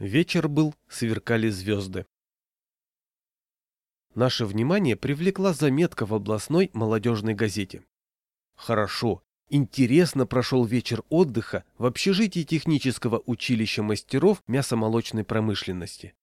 Вечер был, сверкали звезды. Наше внимание привлекла заметка в областной молодежной газете. Хорошо, интересно прошел вечер отдыха в общежитии технического училища мастеров мясомолочной промышленности.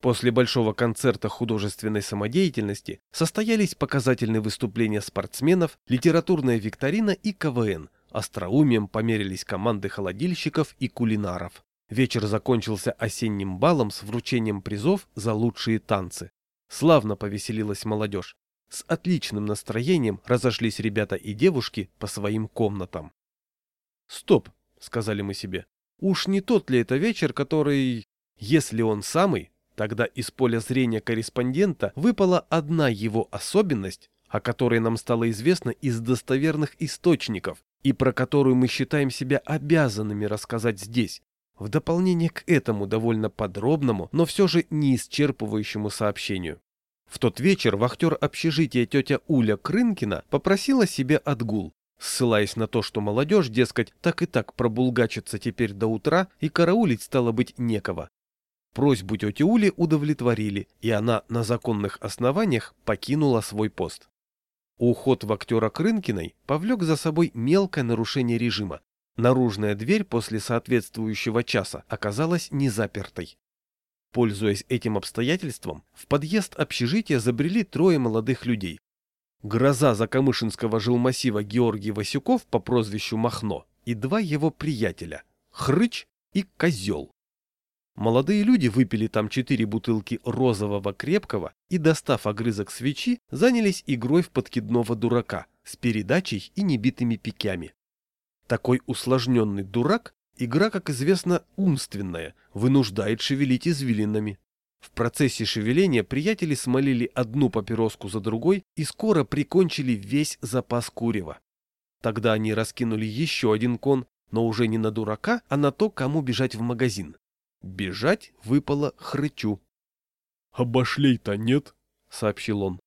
После большого концерта художественной самодеятельности состоялись показательные выступления спортсменов, литературная викторина и КВН. Остроумием померились команды холодильщиков и кулинаров. Вечер закончился осенним балом с вручением призов за лучшие танцы. Славно повеселилась молодежь. С отличным настроением разошлись ребята и девушки по своим комнатам. «Стоп», — сказали мы себе, — «уж не тот ли это вечер, который... Если он самый, тогда из поля зрения корреспондента выпала одна его особенность, о которой нам стало известно из достоверных источников и про которую мы считаем себя обязанными рассказать здесь, в дополнение к этому довольно подробному, но все же не исчерпывающему сообщению. В тот вечер вахтер общежития тетя Уля Крынкина попросила себе отгул, ссылаясь на то, что молодежь, дескать, так и так пробулгачится теперь до утра и караулить стало быть некого. Просьбу тети Ули удовлетворили, и она на законных основаниях покинула свой пост. Уход в актера Крынкиной повлек за собой мелкое нарушение режима, Наружная дверь после соответствующего часа оказалась незапертой. Пользуясь этим обстоятельством, в подъезд общежития забрели трое молодых людей. Гроза Закамышинского жилмассива Георгий Васюков по прозвищу Махно и два его приятеля – Хрыч и Козел. Молодые люди выпили там четыре бутылки розового крепкого и, достав огрызок свечи, занялись игрой в подкидного дурака с передачей и небитыми пикями. Такой усложненный дурак, игра, как известно, умственная, вынуждает шевелить извилинами. В процессе шевеления приятели смолили одну папироску за другой и скоро прикончили весь запас курева. Тогда они раскинули еще один кон, но уже не на дурака, а на то, кому бежать в магазин. Бежать выпало хрычу. «Обошлей-то нет», — сообщил он.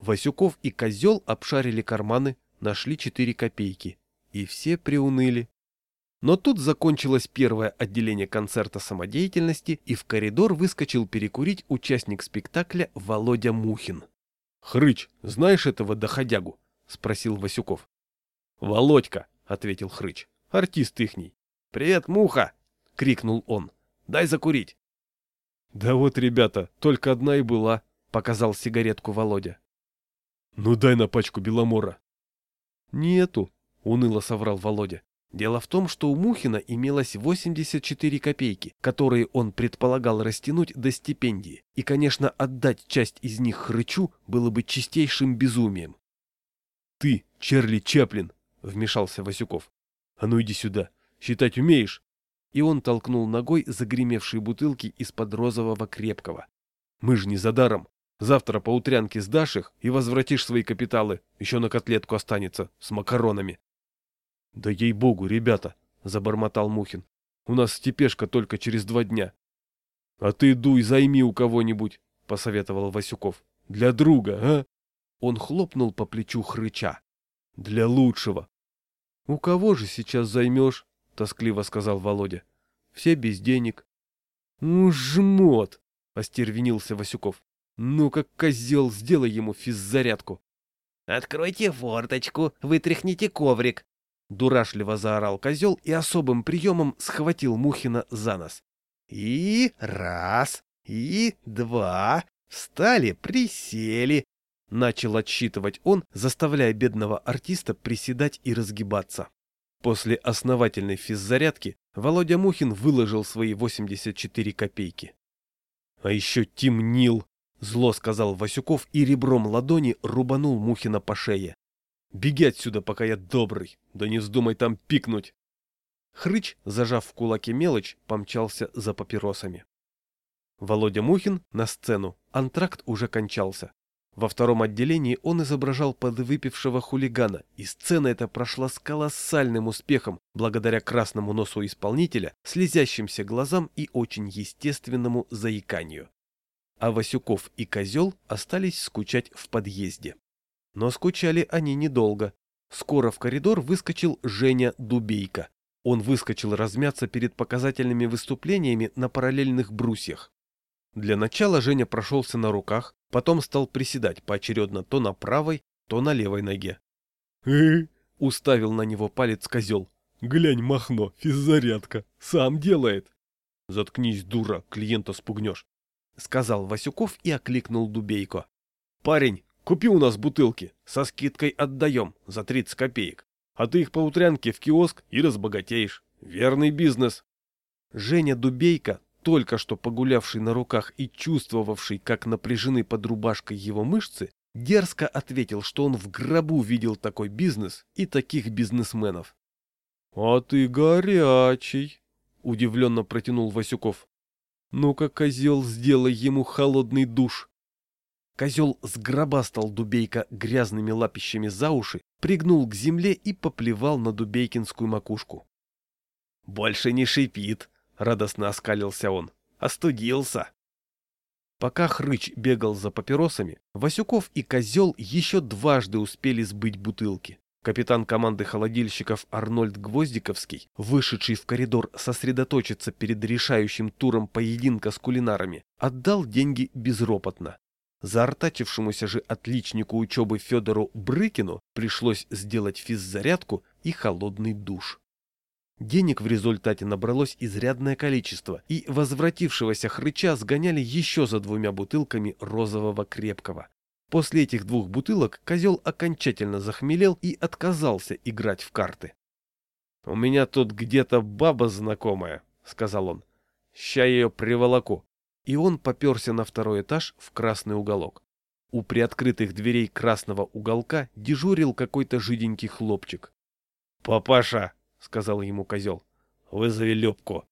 Васюков и Козел обшарили карманы, нашли четыре копейки и все приуныли. Но тут закончилось первое отделение концерта самодеятельности, и в коридор выскочил перекурить участник спектакля Володя Мухин. — Хрыч, знаешь этого доходягу? — спросил Васюков. — Володька, — ответил Хрыч, — артист ихний. — Привет, Муха! — крикнул он. — Дай закурить. — Да вот, ребята, только одна и была, — показал сигаретку Володя. — Ну дай на пачку Беломора. — Нету, — уныло соврал Володя. Дело в том, что у Мухина имелось 84 копейки, которые он предполагал растянуть до стипендии, и, конечно, отдать часть из них хрычу было бы чистейшим безумием. — Ты, Чарли Чаплин, — вмешался Васюков. — А ну иди сюда, считать умеешь? И он толкнул ногой загремевшие бутылки из-под розового крепкого. — Мы же не за даром. Завтра по утрянке сдашь их и возвратишь свои капиталы, еще на котлетку останется, с макаронами. — Да ей-богу, ребята, — забормотал Мухин, — у нас степешка только через два дня. — А ты дуй займи у кого-нибудь, — посоветовал Васюков. — Для друга, а? Он хлопнул по плечу хрыча. — Для лучшего. — У кого же сейчас займешь? — тоскливо сказал Володя. — Все без денег. — Ну, жмот! — остервенился Васюков. — Ну, как козел, сделай ему физзарядку. — Откройте форточку, вытряхните коврик, Дурашливо заорал козел и особым приемом схватил Мухина за нос. И раз, и два, встали, присели. Начал отсчитывать он, заставляя бедного артиста приседать и разгибаться. После основательной физзарядки Володя Мухин выложил свои 84 копейки. А еще темнил, зло сказал Васюков и ребром ладони рубанул Мухина по шее. Беги отсюда, пока я добрый, да не вздумай там пикнуть. Хрыч, зажав в кулаке мелочь, помчался за папиросами. Володя Мухин на сцену, антракт уже кончался. Во втором отделении он изображал подвыпившего хулигана, и сцена эта прошла с колоссальным успехом благодаря красному носу исполнителя, слезящимся глазам и очень естественному заиканию. А Васюков и Козел остались скучать в подъезде. Но скучали они недолго. Скоро в коридор выскочил Женя Дубейка. Он выскочил размяться перед показательными выступлениями на параллельных брусьях. Для начала Женя прошелся на руках, потом стал приседать поочередно то на правой, то на левой ноге. «Э, — уставил на него палец козел. глянь, Махно, физзарядка, сам делает». «Заткнись, дура, клиента спугнешь», — сказал Васюков и окликнул Дубейко. «Парень, купи у нас бутылки, со скидкой отдаем, за 30 копеек а ты их по утрянке в киоск и разбогатеешь. Верный бизнес. Женя Дубейко, только что погулявший на руках и чувствовавший, как напряжены под рубашкой его мышцы, дерзко ответил, что он в гробу видел такой бизнес и таких бизнесменов. — А ты горячий, — удивленно протянул Васюков. — Ну-ка, козел, сделай ему холодный душ. Козел сгробастал Дубейка грязными лапищами за уши, пригнул к земле и поплевал на Дубейкинскую макушку. «Больше не шипит!» — радостно оскалился он. «Остудился!» Пока Хрыч бегал за папиросами, Васюков и Козел еще дважды успели сбыть бутылки. Капитан команды холодильщиков Арнольд Гвоздиковский, вышедший в коридор сосредоточиться перед решающим туром поединка с кулинарами, отдал деньги безропотно. Заортачившемуся же отличнику учебы Федору Брыкину пришлось сделать физзарядку и холодный душ. Денег в результате набралось изрядное количество, и возвратившегося хрыча сгоняли еще за двумя бутылками розового крепкого. После этих двух бутылок козел окончательно захмелел и отказался играть в карты. — У меня тут где-то баба знакомая, — сказал он. — Ща ее приволоку и он поперся на второй этаж в красный уголок. У приоткрытых дверей красного уголка дежурил какой-то жиденький хлопчик. «Папаша!» — сказал ему козел. «Вызови Лепку».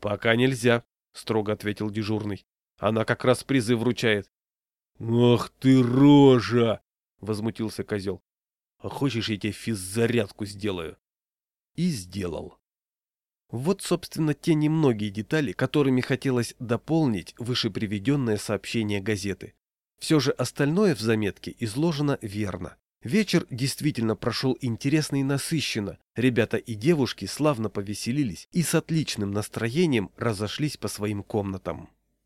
«Пока нельзя», — строго ответил дежурный. «Она как раз призы вручает». «Ах ты рожа!» — возмутился козел. «А хочешь, я тебе физзарядку сделаю?» И сделал. Вот, собственно, те немногие детали, которыми хотелось дополнить вышеприведенное сообщение газеты. Все же остальное в заметке изложено верно. Вечер действительно прошел интересно и насыщенно. Ребята и девушки славно повеселились и с отличным настроением разошлись по своим комнатам.